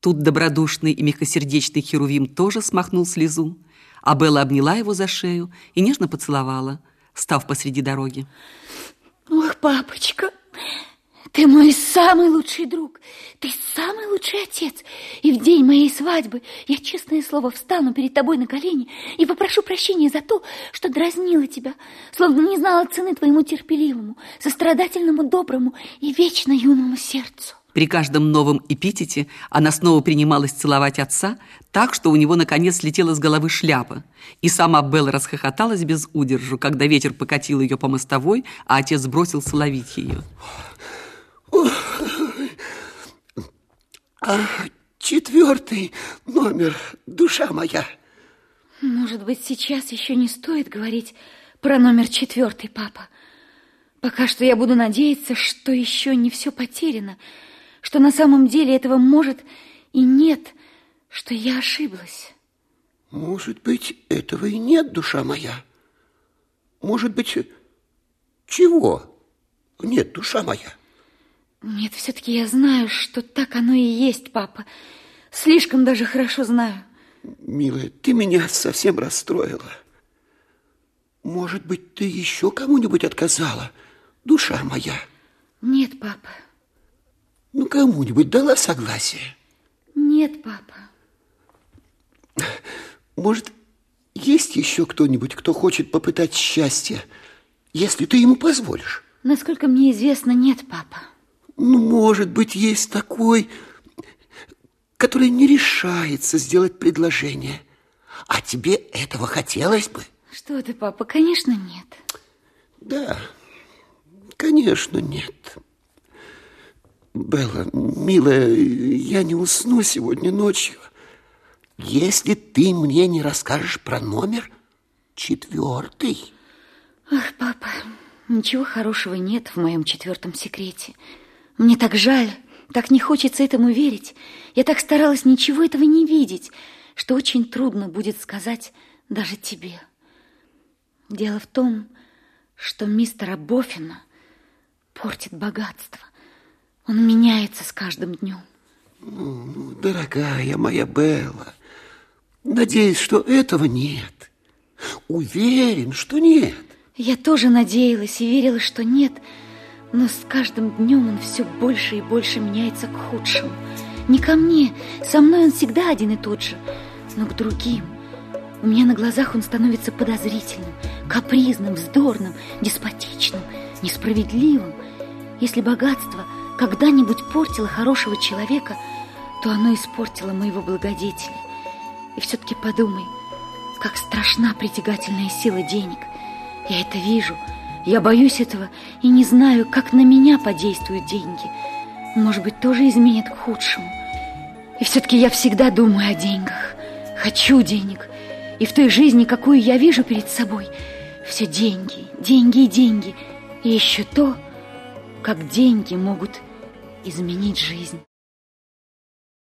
Тут добродушный и мягкосердечный Херувим тоже смахнул слезу, а Белла обняла его за шею и нежно поцеловала, став посреди дороги. Ох, папочка, ты мой самый лучший друг, ты самый лучший отец. И в день моей свадьбы я, честное слово, встану перед тобой на колени и попрошу прощения за то, что дразнила тебя, словно не знала цены твоему терпеливому, сострадательному, доброму и вечно юному сердцу. При каждом новом эпитете она снова принималась целовать отца, так, что у него наконец слетела с головы шляпа. И сама Белла расхохоталась без удержу, когда ветер покатил ее по мостовой, а отец бросился ловить ее. А четвертый номер, душа моя. Может быть, сейчас еще не стоит говорить про номер четвертый, папа. Пока что я буду надеяться, что еще не все потеряно, что на самом деле этого может и нет, что я ошиблась. Может быть, этого и нет, душа моя. Может быть, чего нет, душа моя? Нет, все-таки я знаю, что так оно и есть, папа. Слишком даже хорошо знаю. Милая, ты меня совсем расстроила. Может быть, ты еще кому-нибудь отказала, душа моя? Нет, папа. Ну, кому-нибудь дала согласие? Нет, папа. Может, есть еще кто-нибудь, кто хочет попытать счастье, если ты ему позволишь? Насколько мне известно, нет, папа. Ну, может быть, есть такой, который не решается сделать предложение. А тебе этого хотелось бы? Что ты, папа, конечно, нет. Да, конечно, нет. Белла, милая, я не усну сегодня ночью, если ты мне не расскажешь про номер четвертый. Ах, папа, ничего хорошего нет в моем четвертом секрете. Мне так жаль, так не хочется этому верить. Я так старалась ничего этого не видеть, что очень трудно будет сказать даже тебе. Дело в том, что мистера Боффина портит богатство. Он меняется с каждым днем. Ну, дорогая моя Белла, надеюсь, что этого нет. Уверен, что нет. Я тоже надеялась и верила, что нет, но но с каждым днем он все больше и больше меняется к худшему. Не ко мне, со мной он всегда один и тот же, но к другим. У меня на глазах он становится подозрительным, капризным, вздорным, деспотичным, несправедливым. Если богатство когда-нибудь портило хорошего человека, то оно испортило моего благодетеля. И все-таки подумай, как страшна притягательная сила денег. Я это вижу – я боюсь этого и не знаю, как на меня подействуют деньги. Может быть, тоже изменят к худшему. И все-таки я всегда думаю о деньгах. Хочу денег. И в той жизни, какую я вижу перед собой, все деньги, деньги и деньги. И еще то, как деньги могут изменить жизнь.